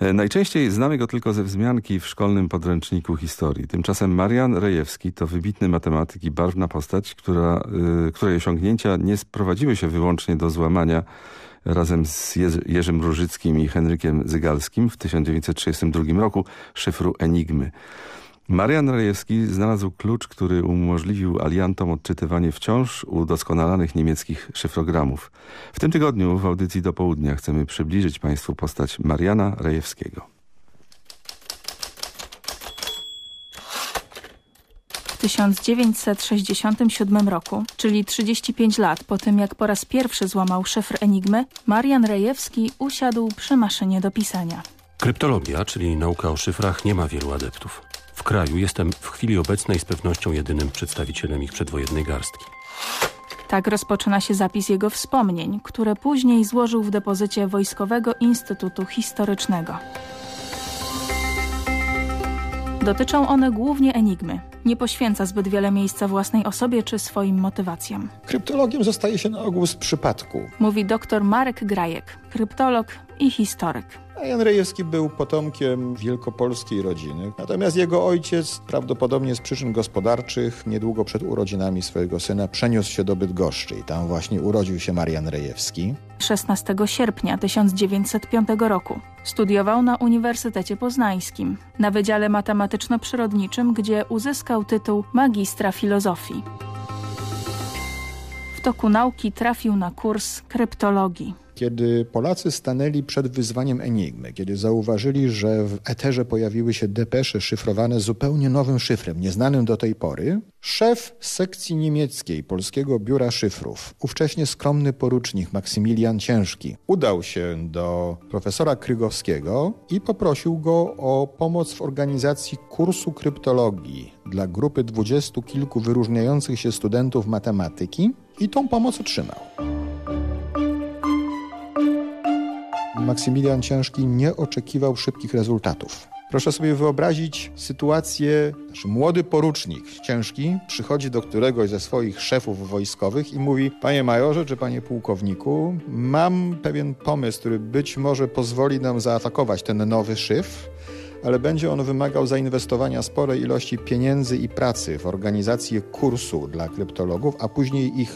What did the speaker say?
E, najczęściej znamy go tylko ze wzmianki w szkolnym podręczniku historii. Tymczasem Marian Rejewski to wybitny matematyk i barwna postać, która, y, której osiągnięcia nie sprowadziły się wyłącznie do złamania razem z Jerzym Różyckim i Henrykiem Zygalskim w 1932 roku szyfru Enigmy. Marian Rejewski znalazł klucz, który umożliwił aliantom odczytywanie wciąż udoskonalanych niemieckich szyfrogramów. W tym tygodniu w audycji do południa chcemy przybliżyć Państwu postać Mariana Rejewskiego. W 1967 roku, czyli 35 lat po tym jak po raz pierwszy złamał szyfr Enigmy, Marian Rejewski usiadł przy maszynie do pisania. Kryptologia, czyli nauka o szyfrach, nie ma wielu adeptów. W kraju jestem w chwili obecnej z pewnością jedynym przedstawicielem ich przedwojennej garstki. Tak rozpoczyna się zapis jego wspomnień, które później złożył w depozycie Wojskowego Instytutu Historycznego. Dotyczą one głównie enigmy. Nie poświęca zbyt wiele miejsca własnej osobie czy swoim motywacjom. Kryptologiem zostaje się na ogół z przypadku. Mówi dr Marek Grajek, kryptolog i historyk. A Jan Rejewski był potomkiem wielkopolskiej rodziny. Natomiast jego ojciec, prawdopodobnie z przyczyn gospodarczych, niedługo przed urodzinami swojego syna przeniósł się do Bydgoszczy i tam właśnie urodził się Marian Rejewski. 16 sierpnia 1905 roku studiował na Uniwersytecie Poznańskim na Wydziale Matematyczno-Przyrodniczym, gdzie uzyskał tytuł magistra filozofii. W toku nauki trafił na kurs kryptologii. Kiedy Polacy stanęli przed wyzwaniem Enigmy, kiedy zauważyli, że w eterze pojawiły się depesze szyfrowane zupełnie nowym szyfrem, nieznanym do tej pory, szef sekcji niemieckiej Polskiego Biura Szyfrów, ówcześnie skromny porucznik Maksymilian Ciężki, udał się do profesora Krygowskiego i poprosił go o pomoc w organizacji kursu kryptologii dla grupy dwudziestu kilku wyróżniających się studentów matematyki i tą pomoc otrzymał. Maksymilian Ciężki nie oczekiwał szybkich rezultatów. Proszę sobie wyobrazić sytuację, znaczy młody porucznik ciężki przychodzi do któregoś ze swoich szefów wojskowych i mówi panie majorze czy panie pułkowniku, mam pewien pomysł, który być może pozwoli nam zaatakować ten nowy szyf, ale będzie on wymagał zainwestowania sporej ilości pieniędzy i pracy w organizację kursu dla kryptologów, a później ich